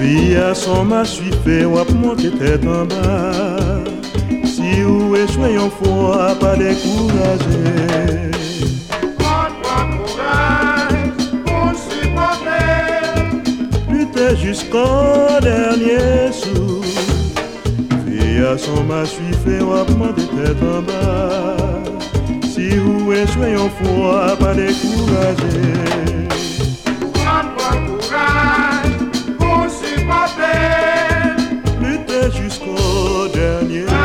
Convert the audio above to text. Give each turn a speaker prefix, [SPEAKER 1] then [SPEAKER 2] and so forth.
[SPEAKER 1] Vie à son m'a suivi, ou tête en bas. Si ou échoué en fois, pas décourager. Lutter jusqu'au dernier sou. Vie à son m'a suivi, ou monter tête en bas. Si ou échoué en fois, pas décourager. dernier.